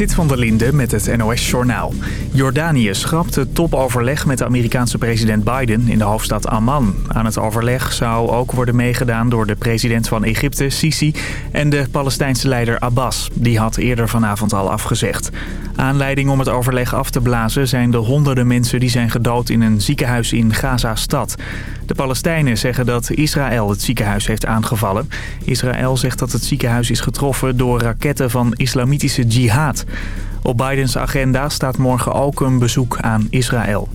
Zit van der Linde met het NOS-journaal. Jordanië schrapt het topoverleg met de Amerikaanse president Biden in de hoofdstad Amman. Aan het overleg zou ook worden meegedaan door de president van Egypte, Sisi... en de Palestijnse leider Abbas. Die had eerder vanavond al afgezegd. Aanleiding om het overleg af te blazen zijn de honderden mensen... die zijn gedood in een ziekenhuis in Gaza-stad. De Palestijnen zeggen dat Israël het ziekenhuis heeft aangevallen. Israël zegt dat het ziekenhuis is getroffen door raketten van islamitische jihad. Op Bidens agenda staat morgen ook een bezoek aan Israël.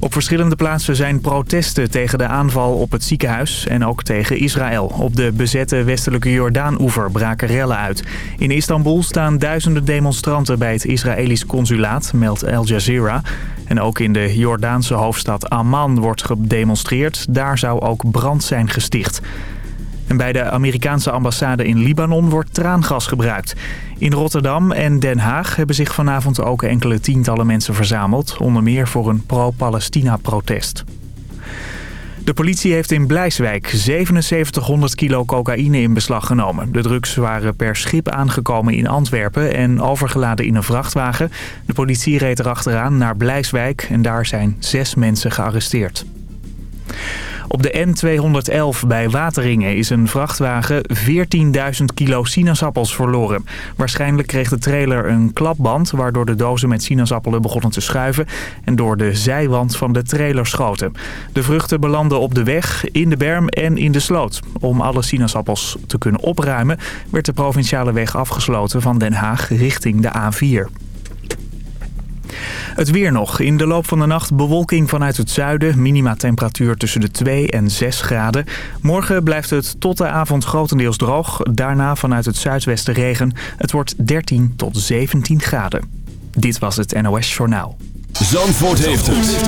Op verschillende plaatsen zijn protesten tegen de aanval op het ziekenhuis en ook tegen Israël. Op de bezette westelijke Jordaan-oever braken rellen uit. In Istanbul staan duizenden demonstranten bij het Israëlisch consulaat, meldt Al Jazeera. En ook in de Jordaanse hoofdstad Amman wordt gedemonstreerd. Daar zou ook brand zijn gesticht. En bij de Amerikaanse ambassade in Libanon wordt traangas gebruikt. In Rotterdam en Den Haag hebben zich vanavond ook enkele tientallen mensen verzameld. Onder meer voor een pro-Palestina-protest. De politie heeft in Blijswijk 7700 kilo cocaïne in beslag genomen. De drugs waren per schip aangekomen in Antwerpen en overgeladen in een vrachtwagen. De politie reed erachteraan naar Blijswijk en daar zijn zes mensen gearresteerd. Op de N211 bij Wateringen is een vrachtwagen 14.000 kilo sinaasappels verloren. Waarschijnlijk kreeg de trailer een klapband... waardoor de dozen met sinaasappelen begonnen te schuiven... en door de zijwand van de trailer schoten. De vruchten belanden op de weg, in de berm en in de sloot. Om alle sinaasappels te kunnen opruimen... werd de provinciale weg afgesloten van Den Haag richting de A4. Het weer nog. In de loop van de nacht bewolking vanuit het zuiden. Minima temperatuur tussen de 2 en 6 graden. Morgen blijft het tot de avond grotendeels droog. Daarna vanuit het zuidwesten regen. Het wordt 13 tot 17 graden. Dit was het NOS Journaal. Zandvoort heeft het.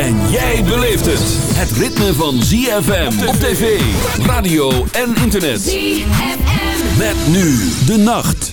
En jij beleeft het. Het ritme van ZFM op tv, radio en internet. ZFM. Met nu de nacht.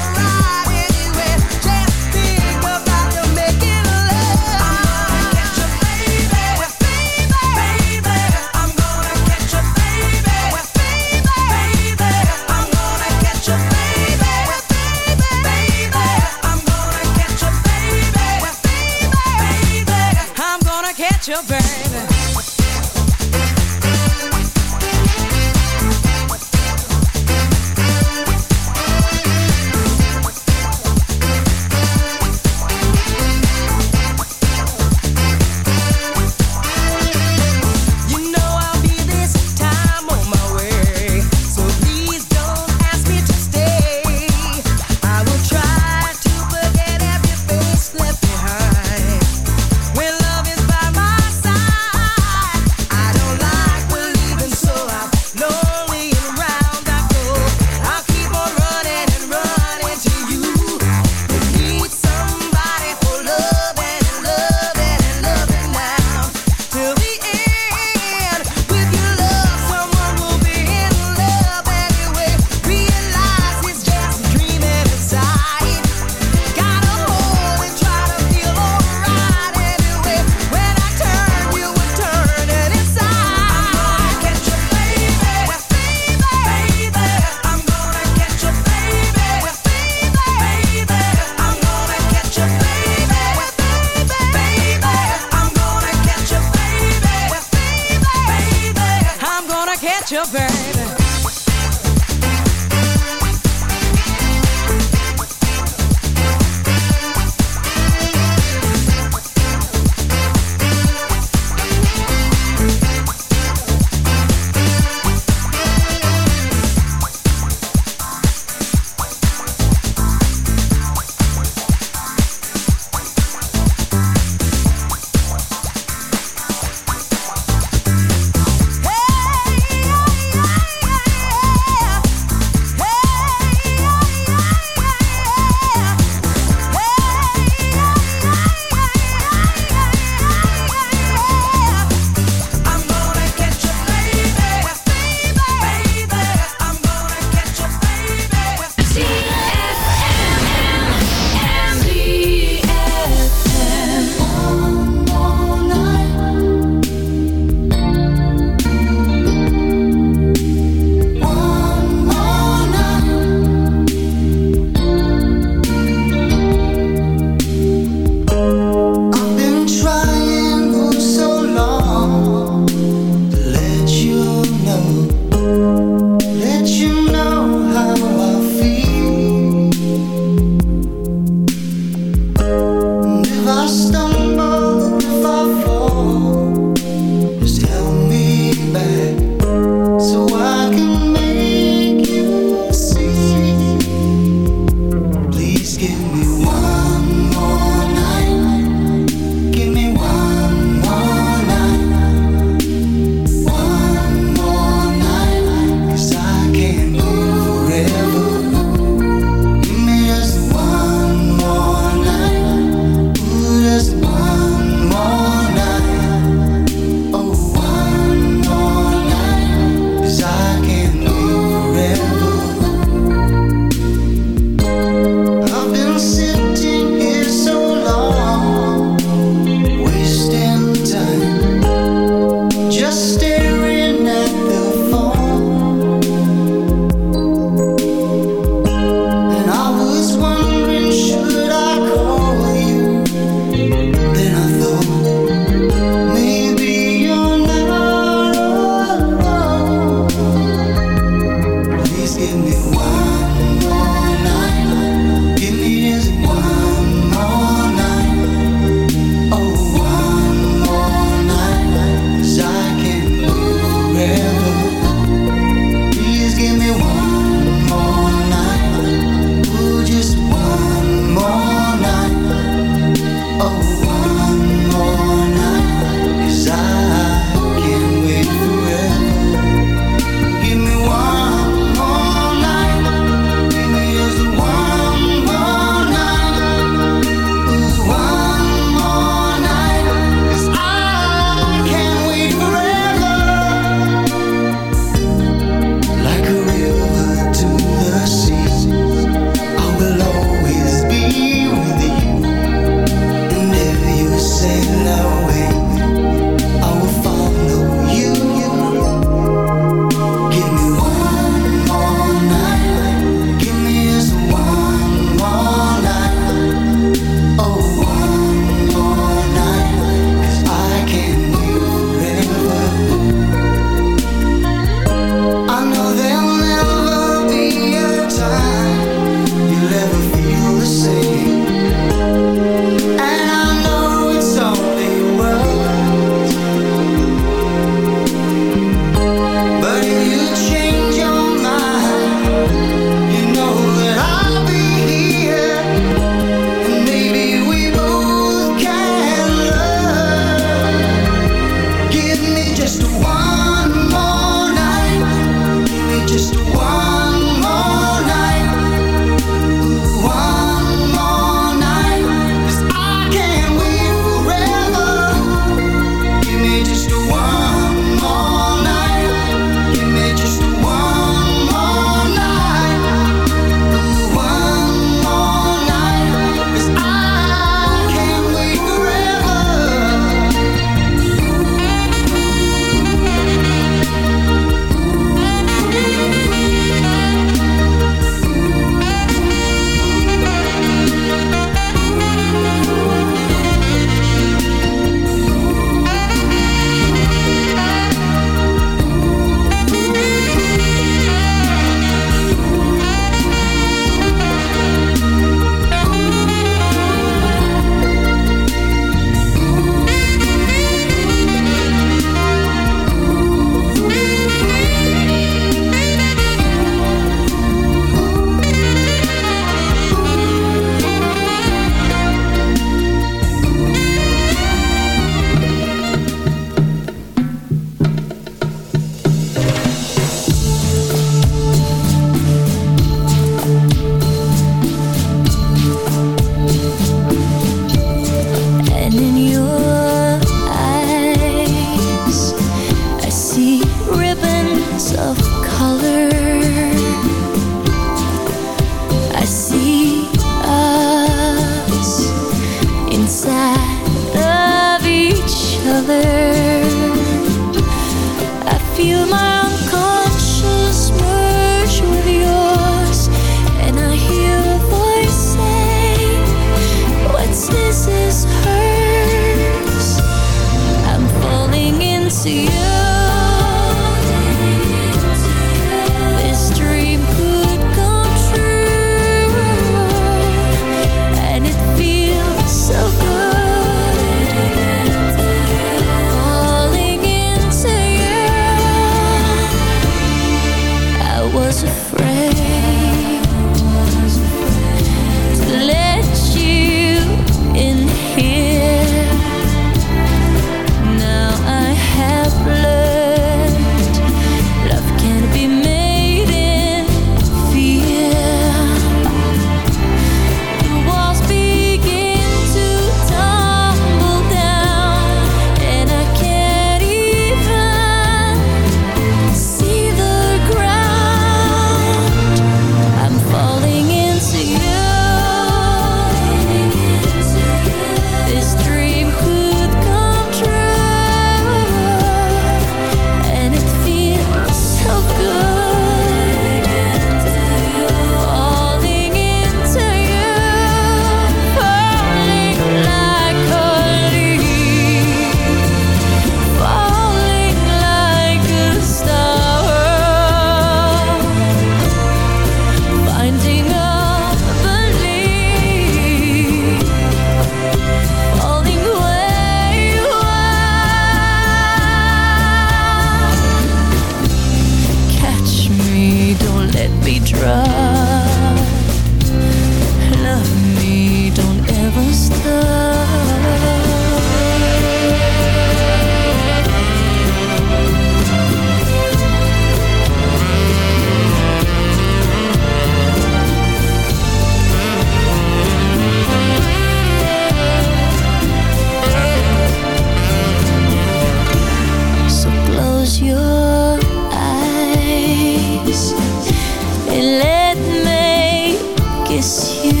谢。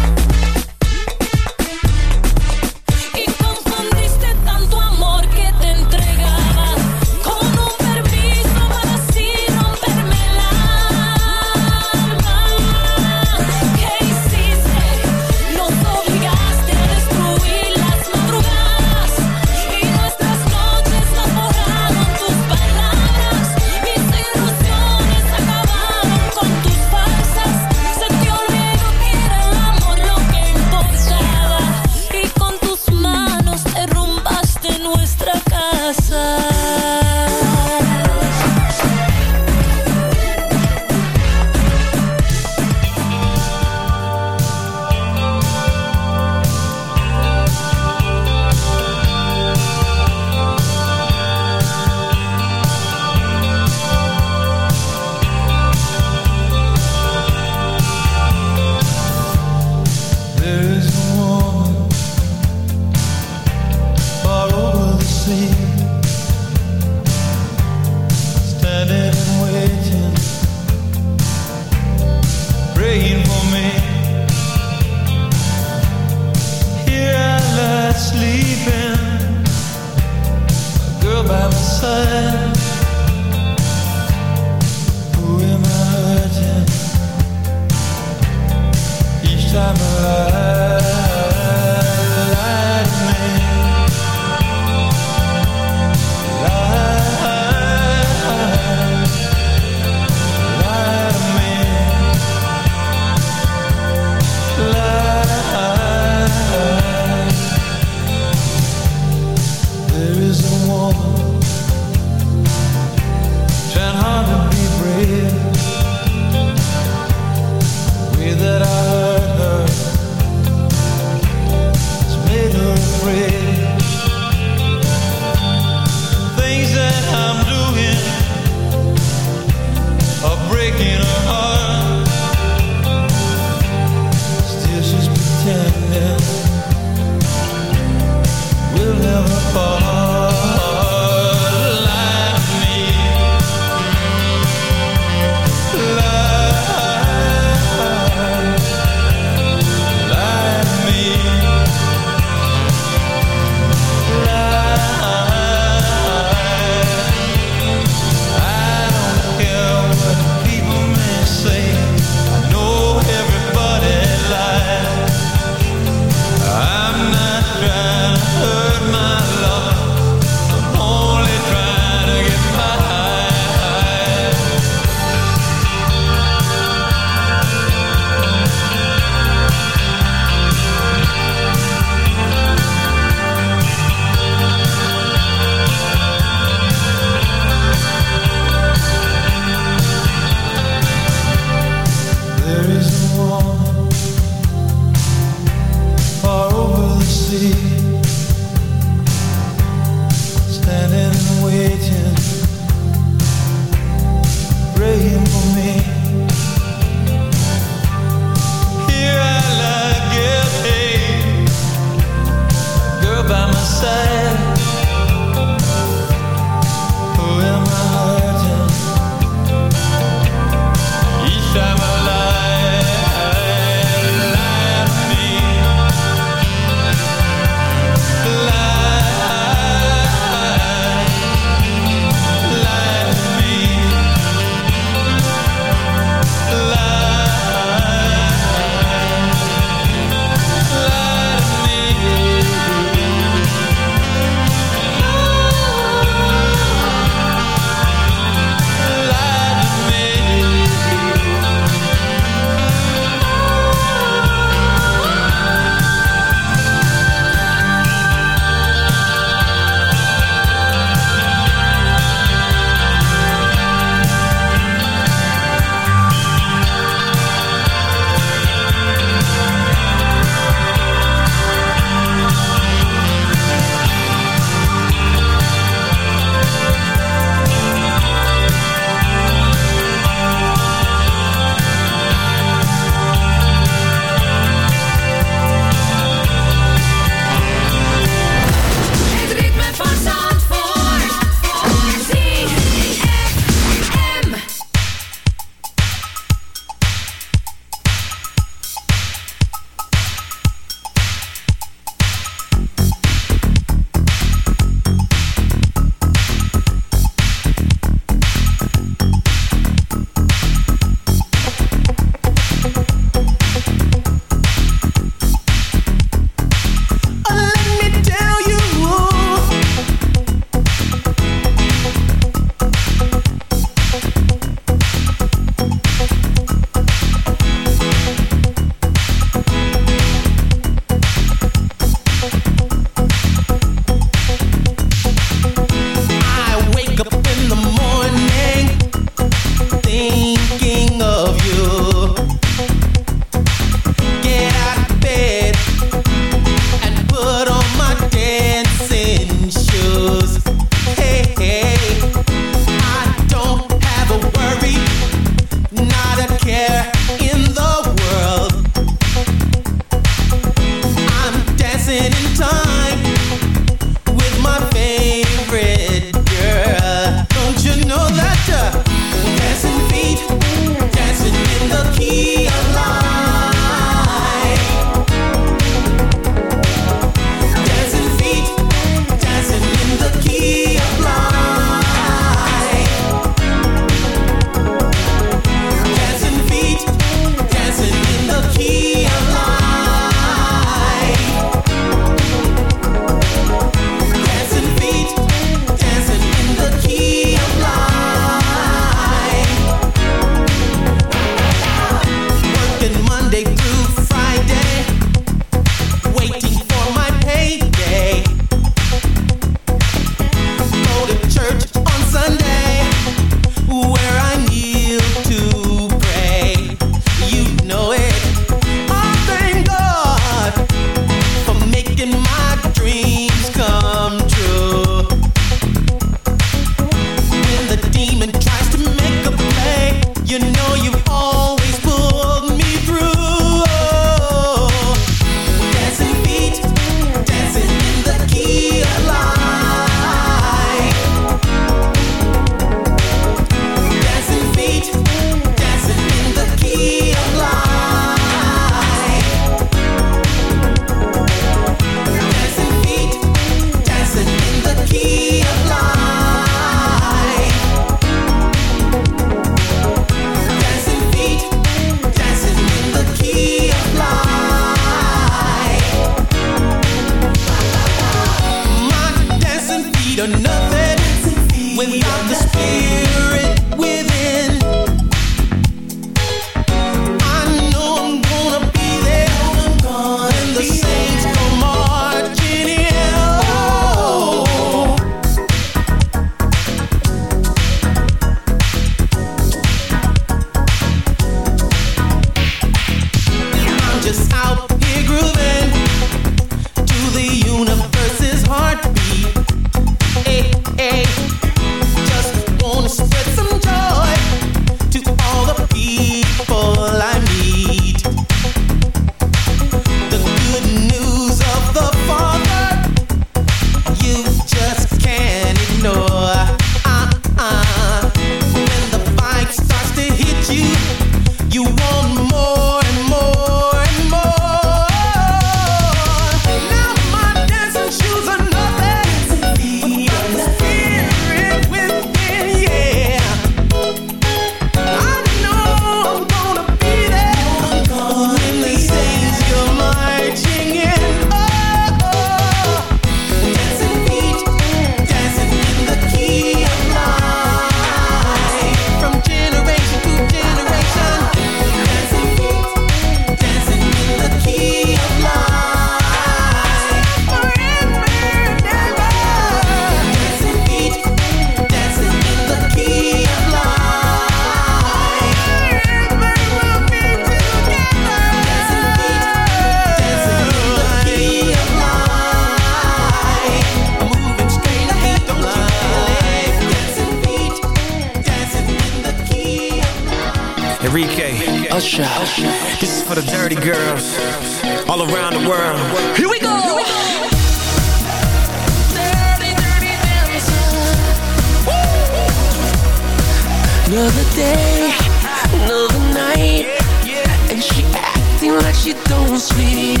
don't sleep.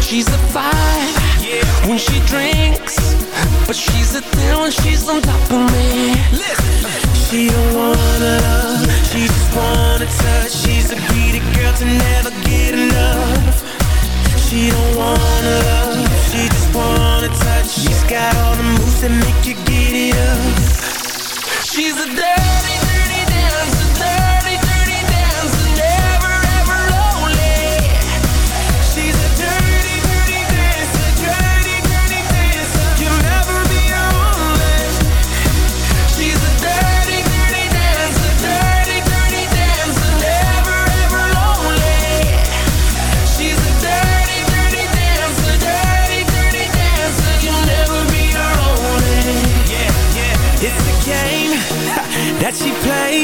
She's a five yeah. when she drinks But she's a ten when she's on top of me. Listen. She don't wanna love, she just wanna touch. She's a greedy girl to never get enough. She don't wanna love, she just wanna touch. She's got all the moves that make you get it up. She's a dance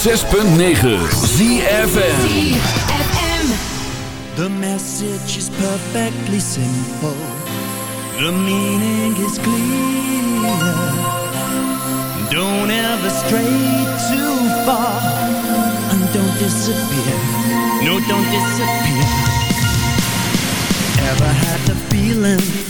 106.9 ZFN The message is perfectly simple. The meaning is clear. Don't ever stray too far. And don't disappear. No, don't disappear. Ever had the feeling